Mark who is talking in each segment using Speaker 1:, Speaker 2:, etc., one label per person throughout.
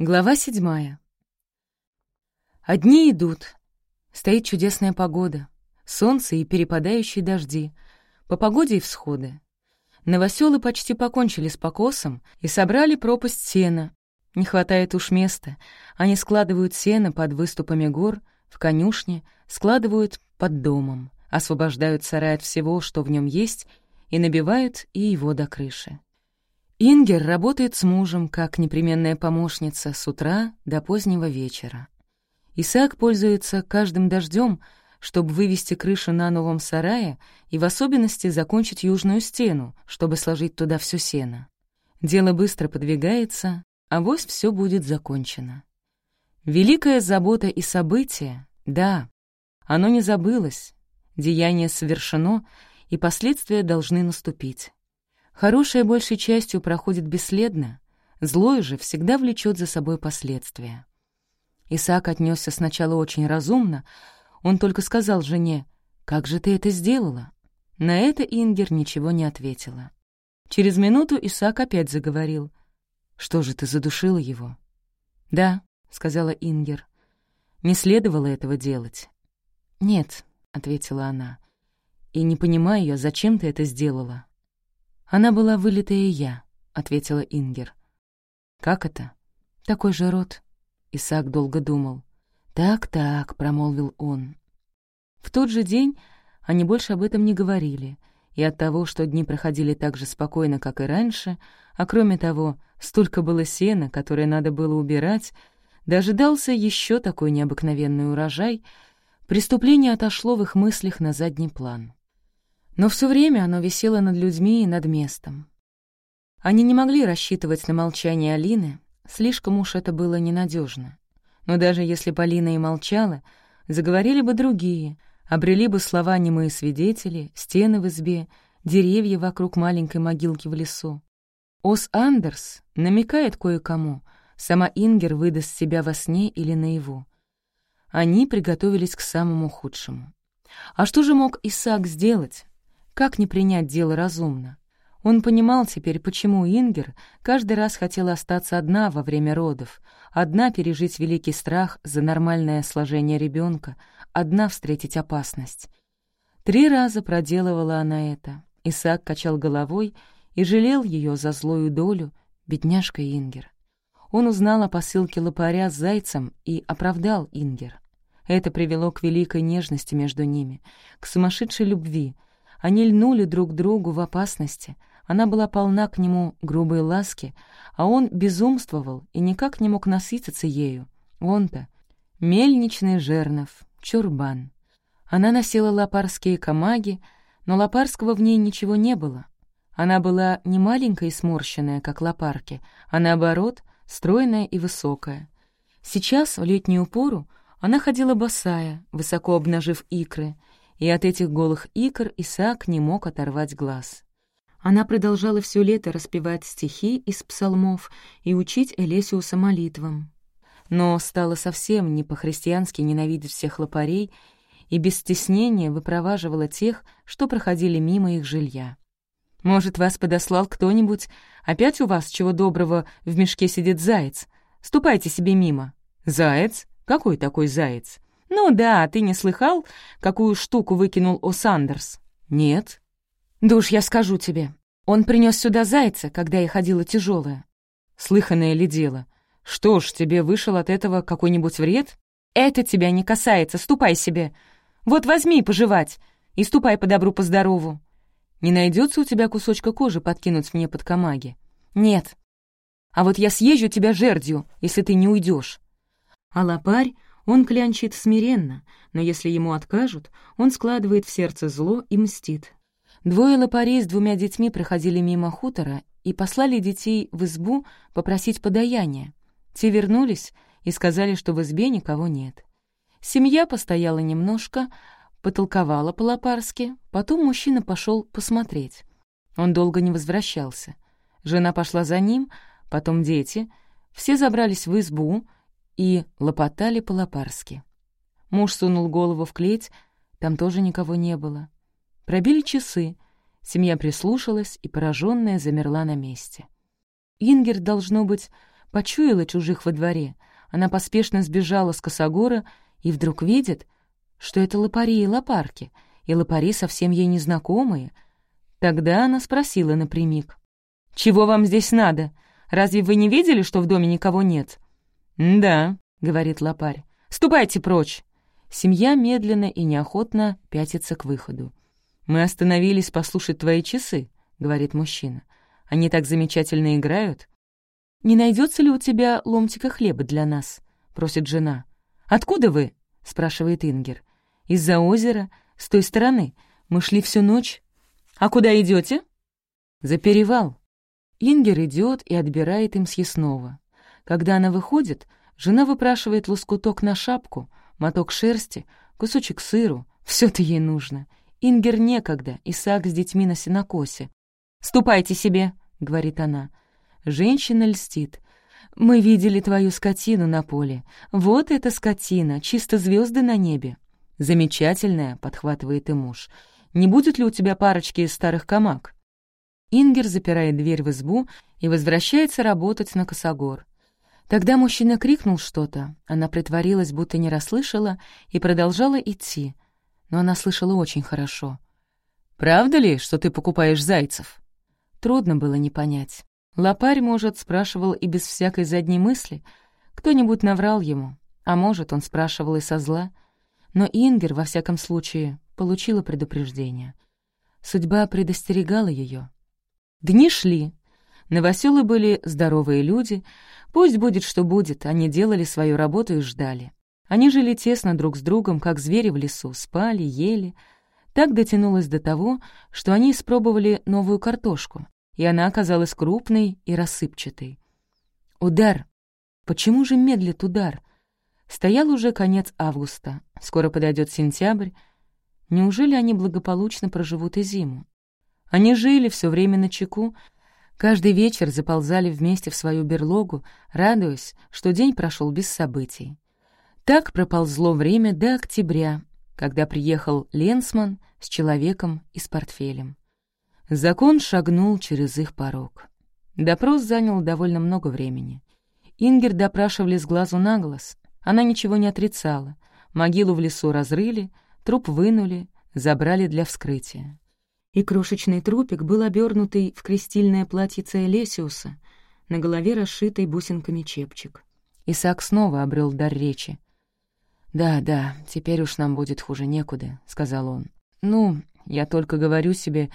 Speaker 1: Глава седьмая. Одни идут. Стоит чудесная погода. Солнце и перепадающие дожди. По погоде и всходы. Новоселы почти покончили с покосом и собрали пропасть сена. Не хватает уж места. Они складывают сено под выступами гор, в конюшне, складывают под домом, освобождают сарай от всего, что в нем есть, и набивают и его до крыши. Ингер работает с мужем как непременная помощница с утра до позднего вечера. Исаак пользуется каждым дождем, чтобы вывести крышу на новом сарае и в особенности закончить южную стену, чтобы сложить туда все сено. Дело быстро подвигается, а вось все будет закончено. Великая забота и событие, да, оно не забылось, деяние совершено, и последствия должны наступить. Хорошее большей частью проходит бесследно, злое же всегда влечет за собой последствия. Исаак отнесся сначала очень разумно, он только сказал жене, «Как же ты это сделала?» На это Ингер ничего не ответила. Через минуту Исаак опять заговорил. «Что же ты задушила его?» «Да», — сказала Ингер. «Не следовало этого делать». «Нет», — ответила она. «И не понимаю я, зачем ты это сделала?» «Она была вылитая я», — ответила Ингер. «Как это?» «Такой же род». Исаак долго думал. «Так-так», — промолвил он. В тот же день они больше об этом не говорили, и от того, что дни проходили так же спокойно, как и раньше, а кроме того, столько было сена, которое надо было убирать, дожидался еще такой необыкновенный урожай, преступление отошло в их мыслях на задний план. Но все время оно висело над людьми и над местом. Они не могли рассчитывать на молчание Алины, слишком уж это было ненадежно. Но даже если Полина и молчала, заговорили бы другие, обрели бы слова немые свидетели, стены в избе, деревья вокруг маленькой могилки в лесу. Ос Андерс намекает кое-кому, сама Ингер выдаст себя во сне или наяву. Они приготовились к самому худшему. А что же мог Исаак сделать? Как не принять дело разумно? Он понимал теперь, почему Ингер каждый раз хотела остаться одна во время родов, одна пережить великий страх за нормальное сложение ребенка, одна встретить опасность. Три раза проделывала она это. Исаак качал головой и жалел ее за злую долю, бедняжка Ингер. Он узнал о посылке лопаря с зайцем и оправдал Ингер. Это привело к великой нежности между ними, к сумасшедшей любви — они льнули друг другу в опасности, она была полна к нему грубой ласки, а он безумствовал и никак не мог насытиться ею. Он-то — мельничный жернов, чурбан. Она носила лопарские камаги, но лопарского в ней ничего не было. Она была не маленькая и сморщенная, как лопарки, а наоборот, стройная и высокая. Сейчас, в летнюю пору, она ходила босая, высоко обнажив икры — и от этих голых икр Исаак не мог оторвать глаз. Она продолжала все лето распевать стихи из псалмов и учить Элесиуса молитвам. Но стала совсем не по-христиански ненавидеть всех лопарей и без стеснения выпроваживала тех, что проходили мимо их жилья. «Может, вас подослал кто-нибудь? Опять у вас, чего доброго, в мешке сидит заяц? Ступайте себе мимо». «Заяц? Какой такой заяц?» «Ну да, ты не слыхал, какую штуку выкинул О. Сандерс?» «Нет». «Да уж я скажу тебе. Он принес сюда зайца, когда я ходила тяжелая. Слыханное ли дело? Что ж, тебе вышел от этого какой-нибудь вред? Это тебя не касается, ступай себе. Вот возьми пожевать и ступай по добру, по здорову. Не найдется у тебя кусочка кожи подкинуть мне под камаги? Нет. А вот я съезжу тебя жердью, если ты не уйдешь. А лопарь он клянчит смиренно, но если ему откажут, он складывает в сердце зло и мстит. Двое лопарей с двумя детьми проходили мимо хутора и послали детей в избу попросить подаяния. Те вернулись и сказали, что в избе никого нет. Семья постояла немножко, потолковала по-лопарски, потом мужчина пошел посмотреть. Он долго не возвращался. Жена пошла за ним, потом дети. Все забрались в избу — и лопотали по-лопарски. Муж сунул голову в клеть, там тоже никого не было. Пробили часы, семья прислушалась и, пораженная, замерла на месте. Ингер, должно быть, почуяла чужих во дворе. Она поспешно сбежала с косогора и вдруг видит, что это лопари и лопарки, и лопари совсем ей незнакомые. Тогда она спросила напрямик. «Чего вам здесь надо? Разве вы не видели, что в доме никого нет?» «Да», — говорит лопарь. «Ступайте прочь!» Семья медленно и неохотно пятится к выходу. «Мы остановились послушать твои часы», — говорит мужчина. «Они так замечательно играют». «Не найдется ли у тебя ломтика хлеба для нас?» — просит жена. «Откуда вы?» — спрашивает Ингер. «Из-за озера, с той стороны. Мы шли всю ночь». «А куда идете? «За перевал». Ингер идет и отбирает им съестного. Когда она выходит, жена выпрашивает лоскуток на шапку, моток шерсти, кусочек сыру. все то ей нужно. Ингер некогда, Исаак с детьми на сенокосе. «Ступайте себе», — говорит она. Женщина льстит. «Мы видели твою скотину на поле. Вот эта скотина, чисто звезды на небе». «Замечательная», — подхватывает и муж. «Не будет ли у тебя парочки из старых камак?» Ингер запирает дверь в избу и возвращается работать на косогор. Тогда мужчина крикнул что-то, она притворилась, будто не расслышала, и продолжала идти, но она слышала очень хорошо. «Правда ли, что ты покупаешь зайцев?» Трудно было не понять. Лопарь, может, спрашивал и без всякой задней мысли. Кто-нибудь наврал ему, а может, он спрашивал и со зла. Но Ингер, во всяком случае, получила предупреждение. Судьба предостерегала ее. Дни шли. Новоселы были здоровые люди. Пусть будет, что будет, они делали свою работу и ждали. Они жили тесно друг с другом, как звери в лесу, спали, ели. Так дотянулось до того, что они испробовали новую картошку, и она оказалась крупной и рассыпчатой. Удар. Почему же медлит удар? Стоял уже конец августа, скоро подойдет сентябрь. Неужели они благополучно проживут и зиму? Они жили все время на чеку, каждый вечер заползали вместе в свою берлогу, радуясь, что день прошел без событий. Так проползло время до октября, когда приехал Ленсман с человеком и с портфелем. Закон шагнул через их порог. Допрос занял довольно много времени. Ингер допрашивали с глазу на глаз. Она ничего не отрицала. Могилу в лесу разрыли, труп вынули, забрали для вскрытия и крошечный трупик был обернутый в крестильное платьице Элесиуса, на голове расшитый бусинками чепчик. Исаак снова обрел дар речи. «Да, да, теперь уж нам будет хуже некуда», — сказал он. «Ну, я только говорю себе,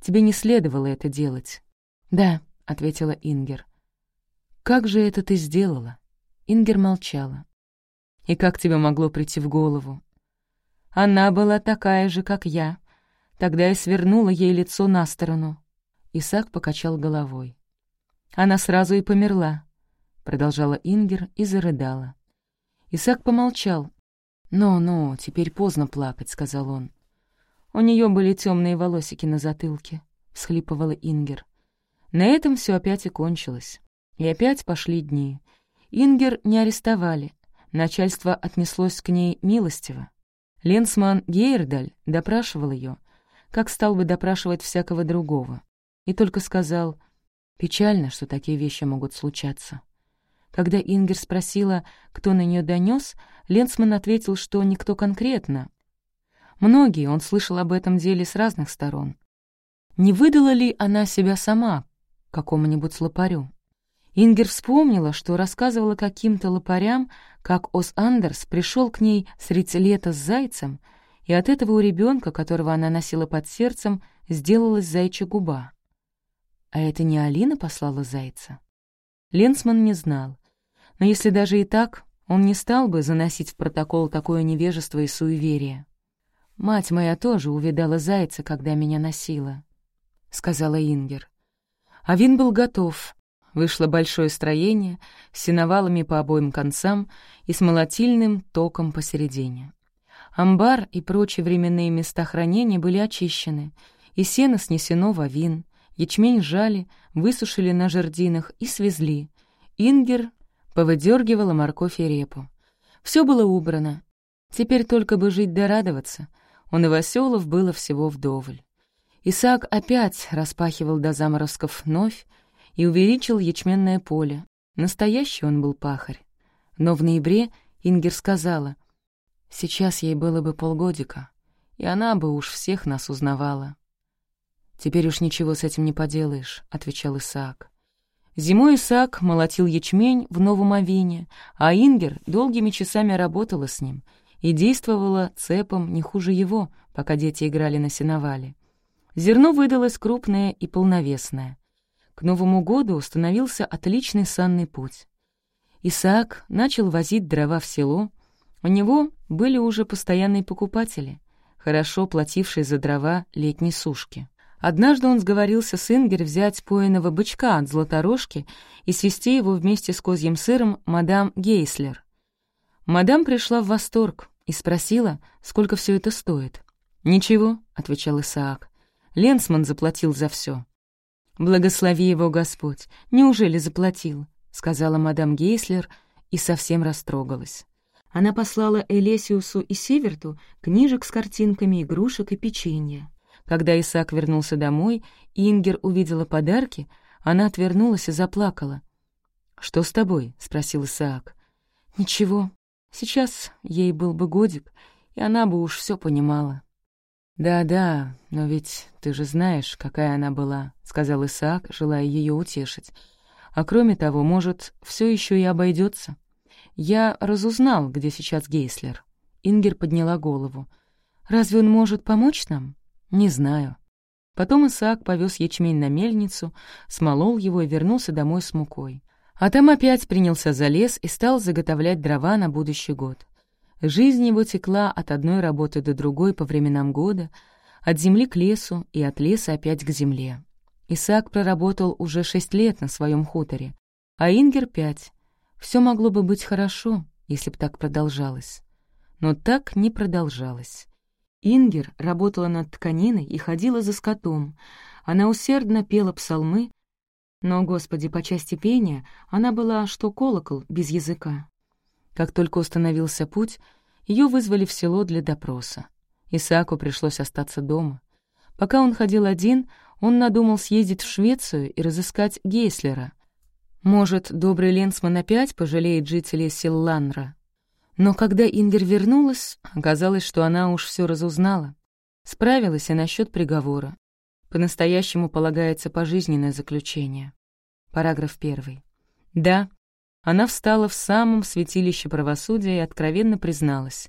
Speaker 1: тебе не следовало это делать». «Да», — ответила Ингер. «Как же это ты сделала?» Ингер молчала. «И как тебе могло прийти в голову?» «Она была такая же, как я», Тогда я свернула ей лицо на сторону. Исаак покачал головой. «Она сразу и померла», — продолжала Ингер и зарыдала. Исаак помолчал. «Ну-ну, теперь поздно плакать», — сказал он. «У нее были темные волосики на затылке», — всхлипывала Ингер. На этом все опять и кончилось. И опять пошли дни. Ингер не арестовали. Начальство отнеслось к ней милостиво. Ленсман Гейрдаль допрашивал ее, как стал бы допрашивать всякого другого. И только сказал, печально, что такие вещи могут случаться. Когда Ингер спросила, кто на нее донес, Ленсман ответил, что никто конкретно. Многие, он слышал об этом деле с разных сторон. Не выдала ли она себя сама какому-нибудь лопарю? Ингер вспомнила, что рассказывала каким-то лопарям, как Ос Андерс пришел к ней средь лета с зайцем — и от этого у ребенка, которого она носила под сердцем, сделалась зайчья губа. А это не Алина послала зайца? Ленсман не знал. Но если даже и так, он не стал бы заносить в протокол такое невежество и суеверие. «Мать моя тоже увидала зайца, когда меня носила», — сказала Ингер. А вин был готов. Вышло большое строение с сеновалами по обоим концам и с молотильным током посередине. Амбар и прочие временные места хранения были очищены, и сено снесено в авин, ячмень жали, высушили на жердинах и свезли. Ингер повыдергивала морковь и репу. Все было убрано. Теперь только бы жить да радоваться. У новоселов было всего вдоволь. Исаак опять распахивал до заморозков вновь и увеличил ячменное поле. Настоящий он был пахарь. Но в ноябре Ингер сказала, «Сейчас ей было бы полгодика, и она бы уж всех нас узнавала». «Теперь уж ничего с этим не поделаешь», — отвечал Исаак. Зимой Исаак молотил ячмень в Новом Авине, а Ингер долгими часами работала с ним и действовала цепом не хуже его, пока дети играли на сеновале. Зерно выдалось крупное и полновесное. К Новому году установился отличный санный путь. Исаак начал возить дрова в село. У него были уже постоянные покупатели, хорошо платившие за дрова летней сушки. Однажды он сговорился с Ингер взять поиного бычка от златорожки и свести его вместе с козьим сыром мадам Гейслер. Мадам пришла в восторг и спросила, сколько все это стоит. «Ничего», — отвечал Исаак. «Ленсман заплатил за все. «Благослови его Господь. Неужели заплатил?» — сказала мадам Гейслер и совсем растрогалась. Она послала Элесиусу и Сиверту книжек с картинками игрушек и печенья. Когда Исаак вернулся домой, и Ингер увидела подарки, она отвернулась и заплакала. «Что с тобой?» — спросил Исаак. «Ничего. Сейчас ей был бы годик, и она бы уж все понимала». «Да-да, но ведь ты же знаешь, какая она была», — сказал Исаак, желая ее утешить. «А кроме того, может, все еще и обойдется. Я разузнал, где сейчас Гейслер». Ингер подняла голову. «Разве он может помочь нам?» «Не знаю». Потом Исаак повез ячмень на мельницу, смолол его и вернулся домой с мукой. А там опять принялся за лес и стал заготовлять дрова на будущий год. Жизнь его текла от одной работы до другой по временам года, от земли к лесу и от леса опять к земле. Исаак проработал уже шесть лет на своем хуторе, а Ингер — пять. Все могло бы быть хорошо, если бы так продолжалось. Но так не продолжалось. Ингер работала над тканиной и ходила за скотом. Она усердно пела псалмы, но, Господи, по части пения она была, что колокол, без языка. Как только установился путь, ее вызвали в село для допроса. Исааку пришлось остаться дома. Пока он ходил один, он надумал съездить в Швецию и разыскать Гейслера. Может, добрый Ленсман опять пожалеет жителей Силланра? Но когда Ингер вернулась, оказалось, что она уж все разузнала. Справилась и насчет приговора. По-настоящему полагается пожизненное заключение. Параграф первый. Да, она встала в самом святилище правосудия и откровенно призналась.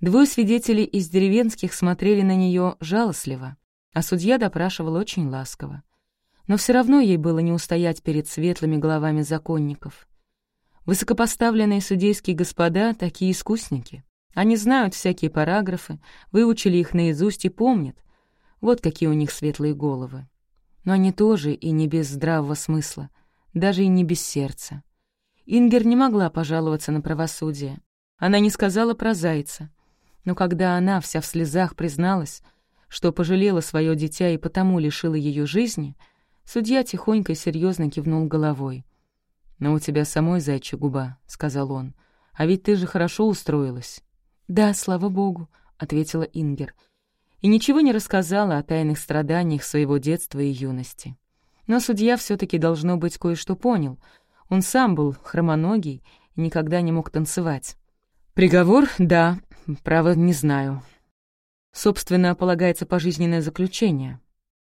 Speaker 1: Двое свидетелей из деревенских смотрели на нее жалостливо, а судья допрашивал очень ласково. Но все равно ей было не устоять перед светлыми головами законников. Высокопоставленные судейские господа — такие искусники. Они знают всякие параграфы, выучили их наизусть и помнят. Вот какие у них светлые головы. Но они тоже и не без здравого смысла, даже и не без сердца. Ингер не могла пожаловаться на правосудие. Она не сказала про зайца. Но когда она вся в слезах призналась, что пожалела свое дитя и потому лишила ее жизни, судья тихонько и серьезно кивнул головой. «Но у тебя самой зайчья губа», — сказал он. «А ведь ты же хорошо устроилась». «Да, слава богу», — ответила Ингер. И ничего не рассказала о тайных страданиях своего детства и юности. Но судья все таки должно быть, кое-что понял. Он сам был хромоногий и никогда не мог танцевать. «Приговор? Да. Право, не знаю. Собственно, полагается пожизненное заключение.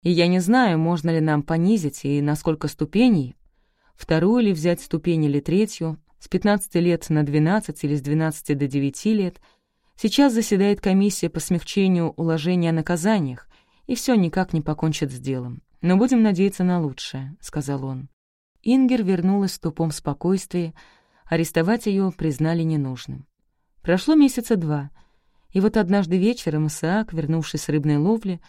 Speaker 1: И я не знаю, можно ли нам понизить и на сколько ступеней, вторую ли взять ступень или третью, с 15 лет на 12 или с 12 до 9 лет. Сейчас заседает комиссия по смягчению уложения о наказаниях, и все никак не покончит с делом. Но будем надеяться на лучшее», — сказал он. Ингер вернулась в тупом спокойствии, арестовать ее признали ненужным. Прошло месяца два, и вот однажды вечером Исаак, вернувшись с рыбной ловли,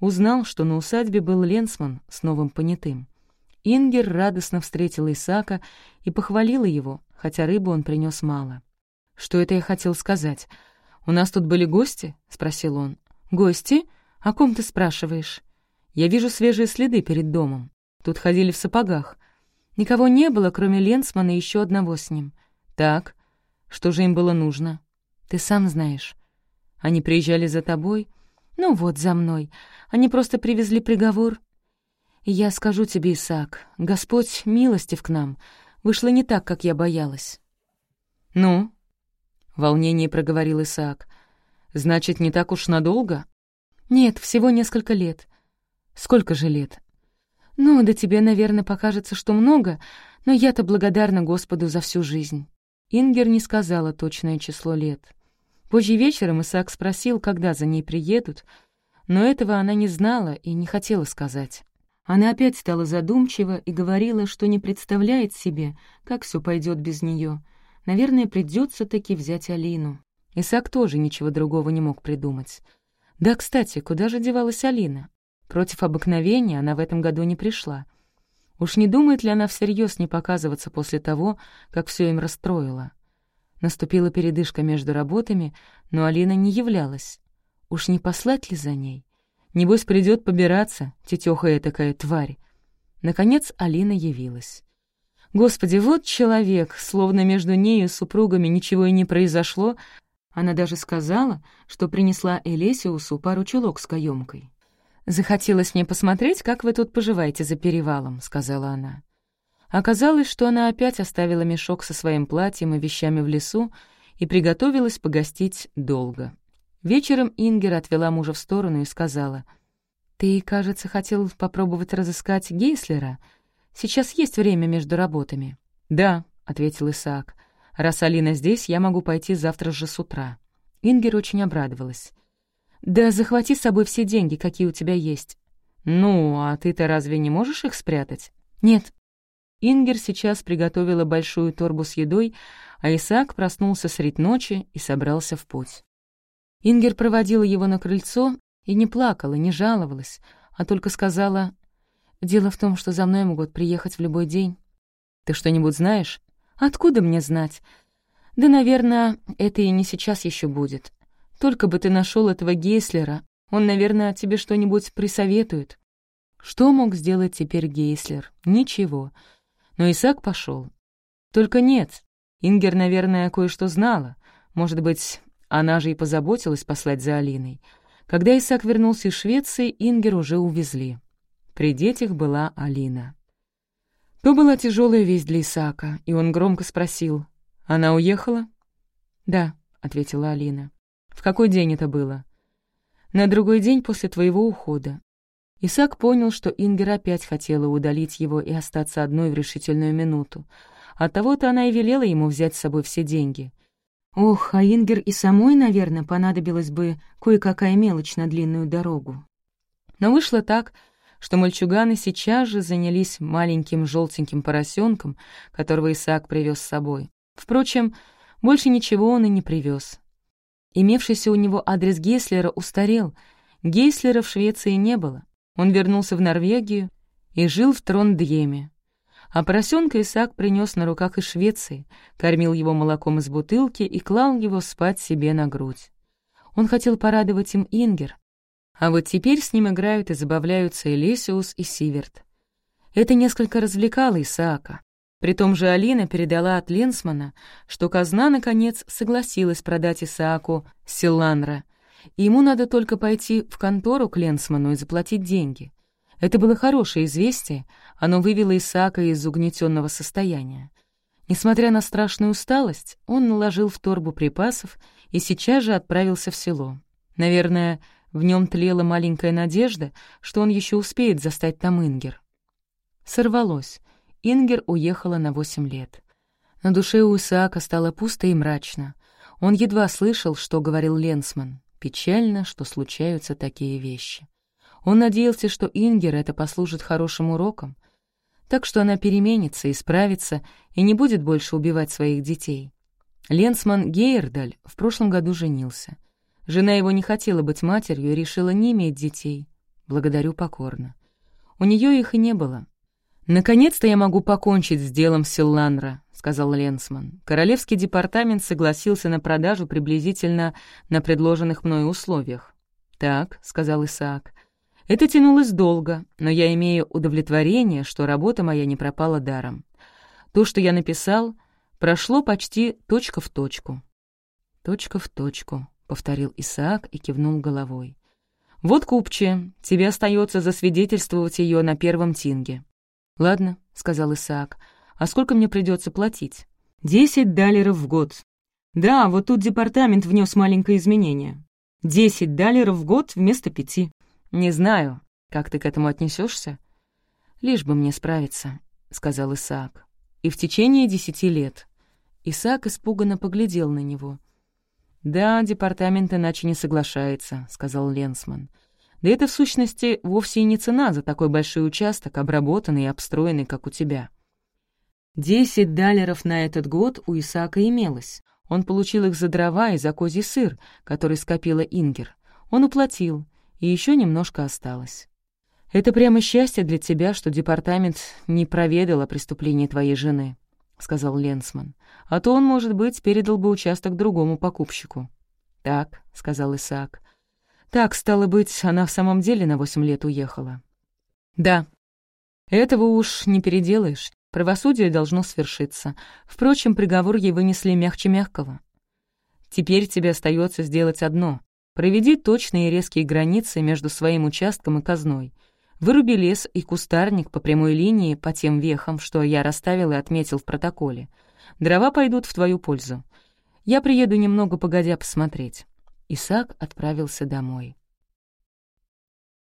Speaker 1: узнал, что на усадьбе был Ленсман с новым понятым. Ингер радостно встретила Исаака и похвалила его, хотя рыбу он принес мало. «Что это я хотел сказать? У нас тут были гости?» — спросил он. «Гости? О ком ты спрашиваешь?» «Я вижу свежие следы перед домом. Тут ходили в сапогах. Никого не было, кроме Ленсмана и еще одного с ним. Так, что же им было нужно? Ты сам знаешь. Они приезжали за тобой? Ну вот, за мной. Они просто привезли приговор, я скажу тебе, Исаак, Господь милостив к нам. Вышло не так, как я боялась». «Ну?» — в волнении проговорил Исаак. «Значит, не так уж надолго?» «Нет, всего несколько лет». «Сколько же лет?» «Ну, да тебе, наверное, покажется, что много, но я-то благодарна Господу за всю жизнь». Ингер не сказала точное число лет. Позже вечером Исаак спросил, когда за ней приедут, но этого она не знала и не хотела сказать. Она опять стала задумчива и говорила, что не представляет себе, как все пойдет без нее. Наверное, придется таки взять Алину. Исаак тоже ничего другого не мог придумать. Да, кстати, куда же девалась Алина? Против обыкновения она в этом году не пришла. Уж не думает ли она всерьез не показываться после того, как все им расстроила? Наступила передышка между работами, но Алина не являлась. Уж не послать ли за ней? Небось, придет побираться, тетёха такая тварь. Наконец Алина явилась. Господи, вот человек, словно между ней и супругами ничего и не произошло. Она даже сказала, что принесла Элесиусу пару чулок с каёмкой. «Захотелось мне посмотреть, как вы тут поживаете за перевалом», — сказала она. Оказалось, что она опять оставила мешок со своим платьем и вещами в лесу и приготовилась погостить долго. Вечером Ингер отвела мужа в сторону и сказала, «Ты, кажется, хотел попробовать разыскать Гейслера. Сейчас есть время между работами». «Да», — ответил Исаак. «Раз Алина здесь, я могу пойти завтра же с утра». Ингер очень обрадовалась. «Да захвати с собой все деньги, какие у тебя есть». «Ну, а ты-то разве не можешь их спрятать?» «Нет, Ингер сейчас приготовила большую торбу с едой, а Исаак проснулся средь ночи и собрался в путь. Ингер проводила его на крыльцо и не плакала, не жаловалась, а только сказала, «Дело в том, что за мной могут приехать в любой день. Ты что-нибудь знаешь? Откуда мне знать? Да, наверное, это и не сейчас еще будет. Только бы ты нашел этого Гейслера, он, наверное, тебе что-нибудь присоветует». Что мог сделать теперь Гейслер? Ничего. Но Исаак пошел. Только нет. Ингер, наверное, кое-что знала. Может быть, она же и позаботилась послать за Алиной. Когда Исаак вернулся из Швеции, Ингер уже увезли. При детях была Алина. То была тяжелая весть для Исаака, и он громко спросил. «Она уехала?» «Да», — ответила Алина. «В какой день это было?» «На другой день после твоего ухода. Исаак понял, что Ингер опять хотела удалить его и остаться одной в решительную минуту. Оттого-то она и велела ему взять с собой все деньги. Ох, а Ингер и самой, наверное, понадобилась бы кое-какая мелочь на длинную дорогу. Но вышло так, что мальчуганы сейчас же занялись маленьким желтеньким поросенком, которого Исаак привез с собой. Впрочем, больше ничего он и не привез. Имевшийся у него адрес Гейслера устарел. Гейслера в Швеции не было. Он вернулся в Норвегию и жил в Трондьеме. А поросенка Исаак принес на руках из Швеции, кормил его молоком из бутылки и клал его спать себе на грудь. Он хотел порадовать им Ингер, а вот теперь с ним играют и забавляются Элисиус и Сиверт. Это несколько развлекало Исаака. При том же Алина передала от Ленсмана, что казна, наконец, согласилась продать Исааку Силанра, и ему надо только пойти в контору к Ленсману и заплатить деньги. Это было хорошее известие, оно вывело Исаака из угнетенного состояния. Несмотря на страшную усталость, он наложил в торбу припасов и сейчас же отправился в село. Наверное, в нем тлела маленькая надежда, что он еще успеет застать там Ингер. Сорвалось. Ингер уехала на восемь лет. На душе у Исаака стало пусто и мрачно. Он едва слышал, что говорил Ленсман. Печально, что случаются такие вещи. Он надеялся, что Ингер это послужит хорошим уроком, так что она переменится, исправится и не будет больше убивать своих детей. Ленсман Гейердаль в прошлом году женился. Жена его не хотела быть матерью и решила не иметь детей. Благодарю покорно. У нее их и не было. «Наконец-то я могу покончить с делом Силланра», — сказал Ленсман. «Королевский департамент согласился на продажу приблизительно на предложенных мною условиях». «Так», — сказал Исаак. «Это тянулось долго, но я имею удовлетворение, что работа моя не пропала даром. То, что я написал, прошло почти точка в точку». «Точка в точку», — повторил Исаак и кивнул головой. «Вот купче, тебе остается засвидетельствовать ее на первом тинге». «Ладно», — сказал Исаак, — А сколько мне придется платить? Десять далеров в год. Да, вот тут департамент внес маленькое изменение. Десять далеров в год вместо пяти. Не знаю, как ты к этому отнесешься? Лишь бы мне справиться, — сказал Исаак. И в течение десяти лет. Исаак испуганно поглядел на него. «Да, департамент иначе не соглашается», — сказал Ленсман. «Да это, в сущности, вовсе и не цена за такой большой участок, обработанный и обстроенный, как у тебя». Десять далеров на этот год у Исаака имелось. Он получил их за дрова и за козий сыр, который скопила Ингер. Он уплатил, и еще немножко осталось. «Это прямо счастье для тебя, что департамент не проведал о преступлении твоей жены», — сказал Ленсман. «А то он, может быть, передал бы участок другому покупщику». «Так», — сказал Исаак. «Так, стало быть, она в самом деле на восемь лет уехала». «Да. Этого уж не переделаешь. Правосудие должно свершиться. Впрочем, приговор ей вынесли мягче мягкого. Теперь тебе остается сделать одно. Проведи точные и резкие границы между своим участком и казной. Выруби лес и кустарник по прямой линии по тем вехам, что я расставил и отметил в протоколе. Дрова пойдут в твою пользу. Я приеду немного погодя посмотреть». Исаак отправился домой.